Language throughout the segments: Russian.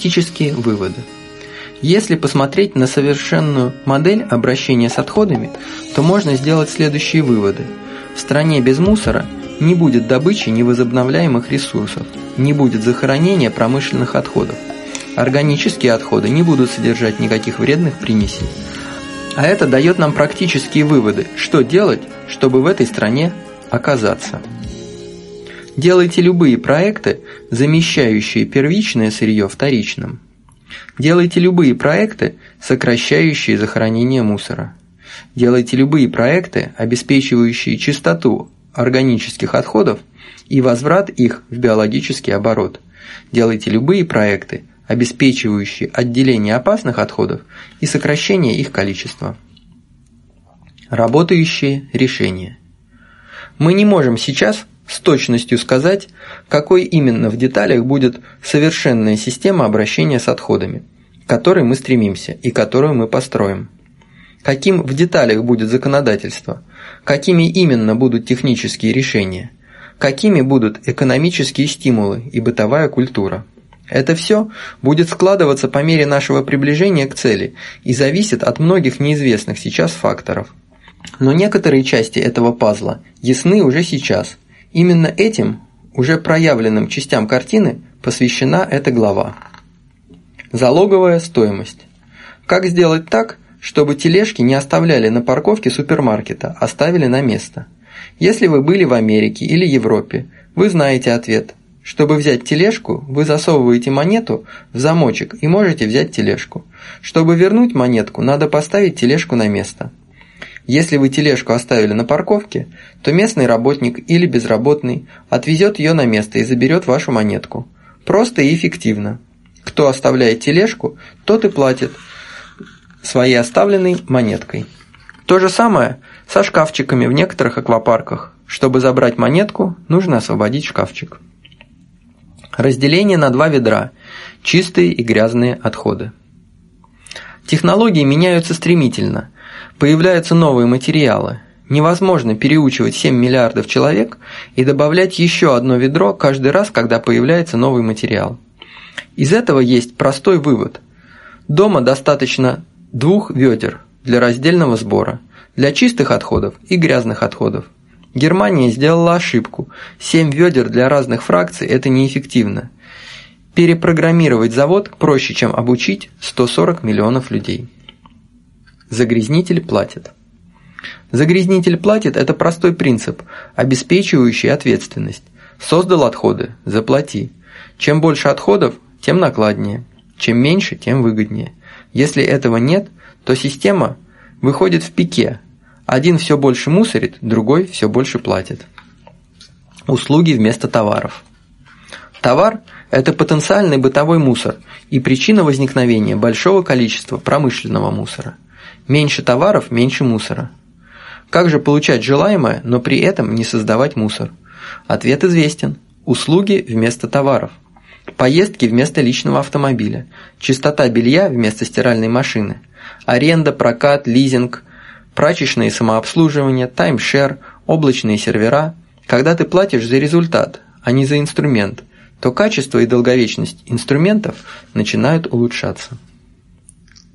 Практические выводы. Если посмотреть на совершенную модель обращения с отходами, то можно сделать следующие выводы. В стране без мусора не будет добычи невозобновляемых ресурсов, не будет захоронения промышленных отходов. Органические отходы не будут содержать никаких вредных примесей. А это дает нам практические выводы, что делать, чтобы в этой стране оказаться. Делайте любые проекты, замещающие первичное сырье вторичным. Делайте любые проекты, сокращающие захоронение мусора. Делайте любые проекты, обеспечивающие чистоту органических отходов и возврат их в биологический оборот. Делайте любые проекты, обеспечивающие отделение опасных отходов и сокращение их количества. Работающие решения. Мы не можем сейчас с точностью сказать, какой именно в деталях будет совершенная система обращения с отходами, к которой мы стремимся и которую мы построим. Каким в деталях будет законодательство, какими именно будут технические решения, какими будут экономические стимулы и бытовая культура. Это все будет складываться по мере нашего приближения к цели и зависит от многих неизвестных сейчас факторов. Но некоторые части этого пазла ясны уже сейчас – Именно этим, уже проявленным частям картины, посвящена эта глава. Залоговая стоимость. Как сделать так, чтобы тележки не оставляли на парковке супермаркета, а ставили на место? Если вы были в Америке или Европе, вы знаете ответ. Чтобы взять тележку, вы засовываете монету в замочек и можете взять тележку. Чтобы вернуть монетку, надо поставить тележку на место. Если вы тележку оставили на парковке, то местный работник или безработный отвезет ее на место и заберет вашу монетку. Просто и эффективно. Кто оставляет тележку, тот и платит своей оставленной монеткой. То же самое со шкафчиками в некоторых аквапарках. Чтобы забрать монетку, нужно освободить шкафчик. Разделение на два ведра – чистые и грязные отходы. Технологии меняются стремительно – Появляются новые материалы. Невозможно переучивать 7 миллиардов человек и добавлять еще одно ведро каждый раз, когда появляется новый материал. Из этого есть простой вывод. Дома достаточно двух ведер для раздельного сбора, для чистых отходов и грязных отходов. Германия сделала ошибку. 7 ведер для разных фракций – это неэффективно. Перепрограммировать завод проще, чем обучить 140 миллионов людей. Загрязнитель платит. Загрязнитель платит – это простой принцип, обеспечивающий ответственность. Создал отходы – заплати. Чем больше отходов, тем накладнее. Чем меньше, тем выгоднее. Если этого нет, то система выходит в пике. Один все больше мусорит, другой все больше платит. Услуги вместо товаров. Товар – это потенциальный бытовой мусор и причина возникновения большого количества промышленного мусора – Меньше товаров – меньше мусора. Как же получать желаемое, но при этом не создавать мусор? Ответ известен. Услуги вместо товаров. Поездки вместо личного автомобиля. Чистота белья вместо стиральной машины. Аренда, прокат, лизинг, прачечное самообслуживание, таймшер, облачные сервера. Когда ты платишь за результат, а не за инструмент, то качество и долговечность инструментов начинают улучшаться.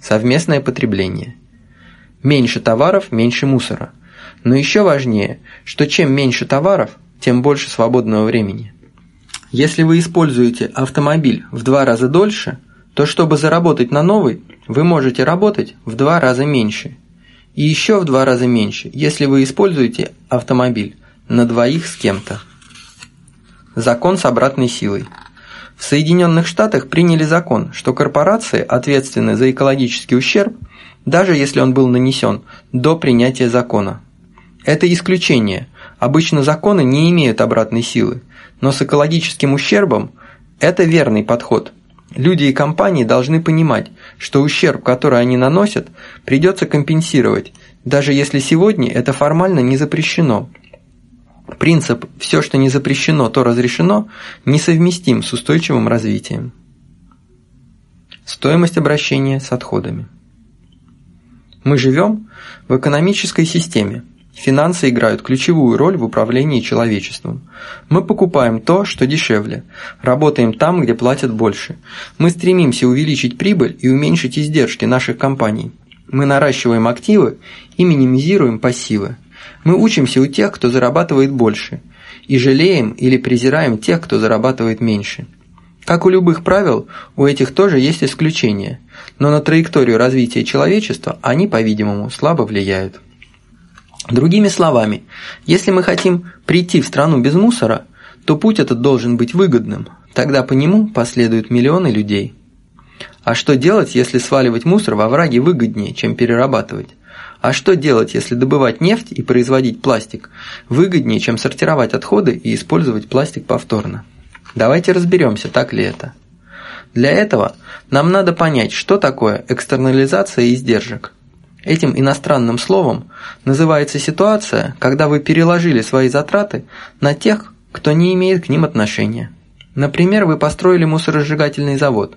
Совместное потребление. Меньше товаров – меньше мусора. Но еще важнее, что чем меньше товаров, тем больше свободного времени. Если вы используете автомобиль в два раза дольше, то чтобы заработать на новый, вы можете работать в два раза меньше. И еще в два раза меньше, если вы используете автомобиль на двоих с кем-то. Закон с обратной силой. В Соединенных Штатах приняли закон, что корпорации ответственны за экологический ущерб – даже если он был нанесен до принятия закона. Это исключение. Обычно законы не имеют обратной силы, но с экологическим ущербом это верный подход. Люди и компании должны понимать, что ущерб, который они наносят, придется компенсировать, даже если сегодня это формально не запрещено. Принцип «все, что не запрещено, то разрешено» несовместим с устойчивым развитием. Стоимость обращения с отходами. Мы живем в экономической системе, Финансы играют ключевую роль в управлении человечеством. Мы покупаем то, что дешевле, работаем там, где платят больше. Мы стремимся увеличить прибыль и уменьшить издержки наших компаний. Мы наращиваем активы и минимизируем пассивы. Мы учимся у тех, кто зарабатывает больше, и жалеем или презираем тех, кто зарабатывает меньше. Как у любых правил, у этих тоже есть исключения, но на траекторию развития человечества они, по-видимому, слабо влияют. Другими словами, если мы хотим прийти в страну без мусора, то путь этот должен быть выгодным, тогда по нему последуют миллионы людей. А что делать, если сваливать мусор во враге выгоднее, чем перерабатывать? А что делать, если добывать нефть и производить пластик выгоднее, чем сортировать отходы и использовать пластик повторно? Давайте разберемся, так ли это. Для этого нам надо понять, что такое экстернализация издержек. Этим иностранным словом называется ситуация, когда вы переложили свои затраты на тех, кто не имеет к ним отношения. Например, вы построили мусоросжигательный завод,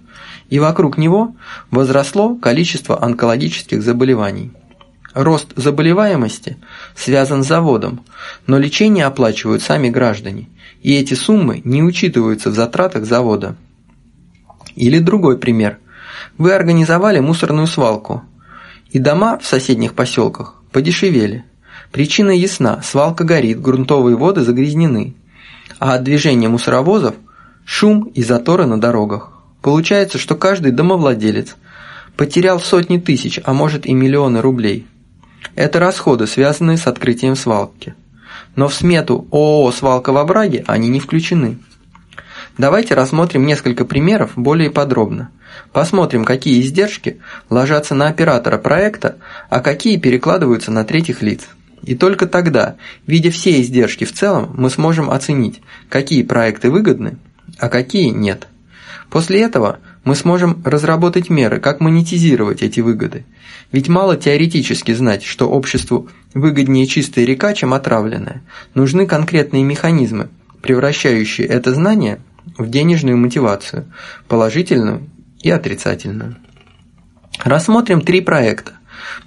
и вокруг него возросло количество онкологических заболеваний. Рост заболеваемости связан с заводом, но лечение оплачивают сами граждане, и эти суммы не учитываются в затратах завода. Или другой пример. Вы организовали мусорную свалку, и дома в соседних поселках подешевели. Причина ясна – свалка горит, грунтовые воды загрязнены, а от движения мусоровозов – шум и заторы на дорогах. Получается, что каждый домовладелец потерял сотни тысяч, а может и миллионы рублей – это расходы, связанные с открытием свалки. Но в смету ООО «Свалка в Абраге» они не включены. Давайте рассмотрим несколько примеров более подробно. Посмотрим, какие издержки ложатся на оператора проекта, а какие перекладываются на третьих лиц. И только тогда, видя все издержки в целом, мы сможем оценить, какие проекты выгодны, а какие нет. После этого мы сможем разработать меры, как монетизировать эти выгоды. Ведь мало теоретически знать, что обществу выгоднее чистая река, чем отравленная. Нужны конкретные механизмы, превращающие это знание в денежную мотивацию, положительную и отрицательную. Рассмотрим три проекта.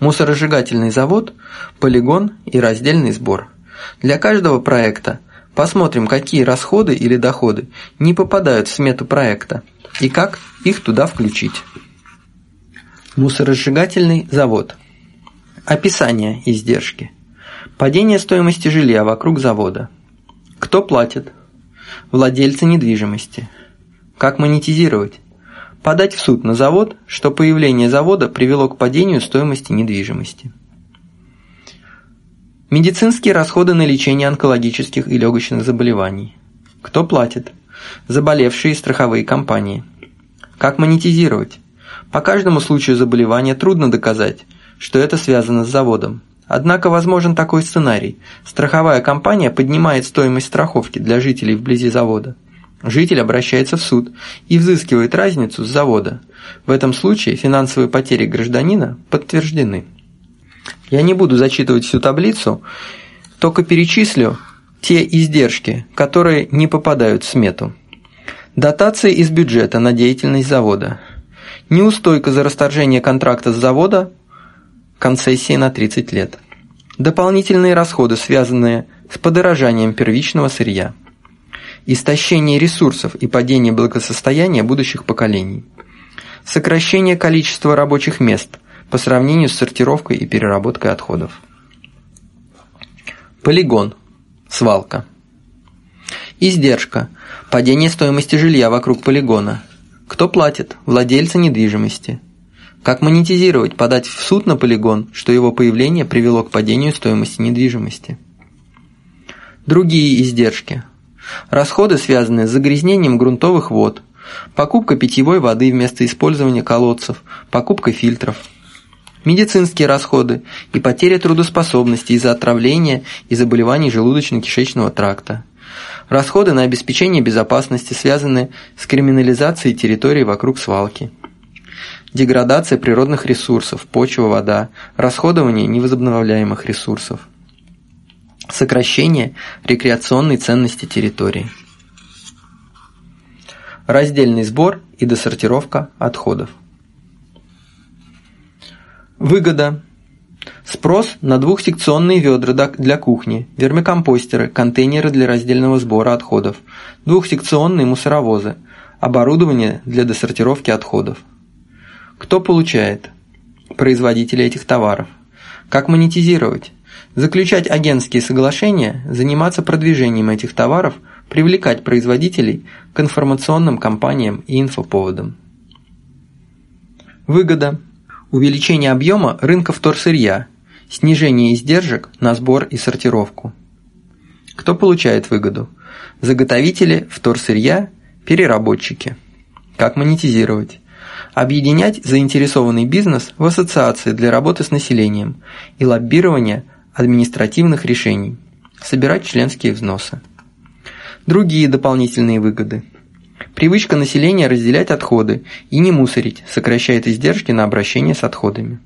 Мусоросжигательный завод, полигон и раздельный сбор. Для каждого проекта посмотрим, какие расходы или доходы не попадают в смету проекта – и как их туда включить. Мусоросжигательный завод. Описание издержки. Падение стоимости жилья вокруг завода. Кто платит? Владельцы недвижимости. Как монетизировать? Подать в суд на завод, что появление завода привело к падению стоимости недвижимости. Медицинские расходы на лечение онкологических и легочных заболеваний. Кто платит? Заболевшие страховые компании. Как монетизировать? По каждому случаю заболевания трудно доказать, что это связано с заводом. Однако возможен такой сценарий. Страховая компания поднимает стоимость страховки для жителей вблизи завода. Житель обращается в суд и взыскивает разницу с завода. В этом случае финансовые потери гражданина подтверждены. Я не буду зачитывать всю таблицу, только перечислю те издержки, которые не попадают в смету. Дотации из бюджета на деятельность завода. Неустойка за расторжение контракта с завода, концессии на 30 лет. Дополнительные расходы, связанные с подорожанием первичного сырья. Истощение ресурсов и падение благосостояния будущих поколений. Сокращение количества рабочих мест по сравнению с сортировкой и переработкой отходов. Полигон – Свалка. Издержка. Падение стоимости жилья вокруг полигона. Кто платит? Владельцы недвижимости. Как монетизировать, подать в суд на полигон, что его появление привело к падению стоимости недвижимости. Другие издержки. Расходы, связанные с загрязнением грунтовых вод, покупка питьевой воды вместо использования колодцев, покупка фильтров – медицинские расходы и потеря трудоспособности из-за отравления и заболеваний желудочно-кишечного тракта. Расходы на обеспечение безопасности связаны с криминализацией территории вокруг свалки. Деградация природных ресурсов, почва, вода, расходование невозобновляемых ресурсов. Сокращение рекреационной ценности территории. Раздельный сбор и досортировка отходов. Выгода. Спрос на двухсекционные ведра для кухни, вермикомпостеры, контейнеры для раздельного сбора отходов, двухсекционные мусоровозы, оборудование для досортировки отходов. Кто получает? Производители этих товаров. Как монетизировать? Заключать агентские соглашения, заниматься продвижением этих товаров, привлекать производителей к информационным кампаниям и инфоповодам. Выгода. Увеличение объема рынка вторсырья, снижение издержек на сбор и сортировку. Кто получает выгоду? Заготовители вторсырья, переработчики. Как монетизировать? Объединять заинтересованный бизнес в ассоциации для работы с населением и лоббирования административных решений. Собирать членские взносы. Другие дополнительные выгоды. Привычка населения разделять отходы и не мусорить сокращает издержки на обращение с отходами.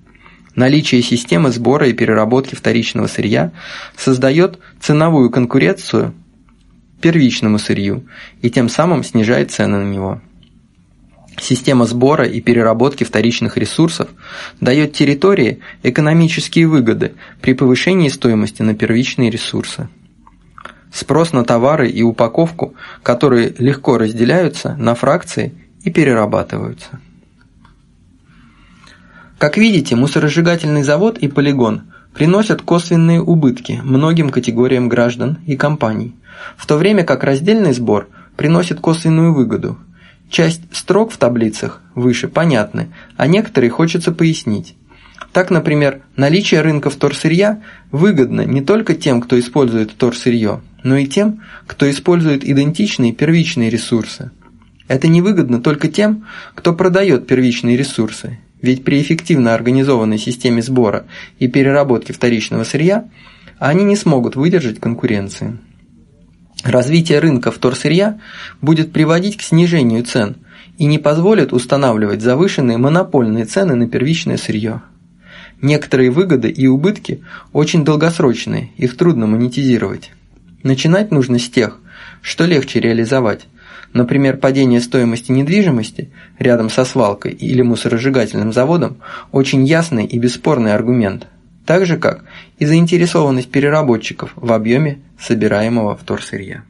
Наличие системы сбора и переработки вторичного сырья создает ценовую конкуренцию первичному сырью и тем самым снижает цены на него. Система сбора и переработки вторичных ресурсов дает территории экономические выгоды при повышении стоимости на первичные ресурсы. Спрос на товары и упаковку, которые легко разделяются на фракции и перерабатываются. Как видите, мусоросжигательный завод и полигон приносят косвенные убытки многим категориям граждан и компаний, в то время как раздельный сбор приносит косвенную выгоду. Часть строк в таблицах выше понятны, а некоторые хочется пояснить. Так, например, наличие рынка вторсырья выгодно не только тем, кто использует вторсырье, но и тем, кто использует идентичные первичные ресурсы. Это невыгодно только тем, кто продает первичные ресурсы, ведь при эффективно организованной системе сбора и переработки вторичного сырья они не смогут выдержать конкуренции. Развитие рынка вторсырья будет приводить к снижению цен и не позволит устанавливать завышенные монопольные цены на первичное сырье. Некоторые выгоды и убытки очень долгосрочные, их трудно монетизировать. Начинать нужно с тех, что легче реализовать – Например, падение стоимости недвижимости рядом со свалкой или мусоросжигательным заводом – очень ясный и бесспорный аргумент, так же как и заинтересованность переработчиков в объеме собираемого вторсырья.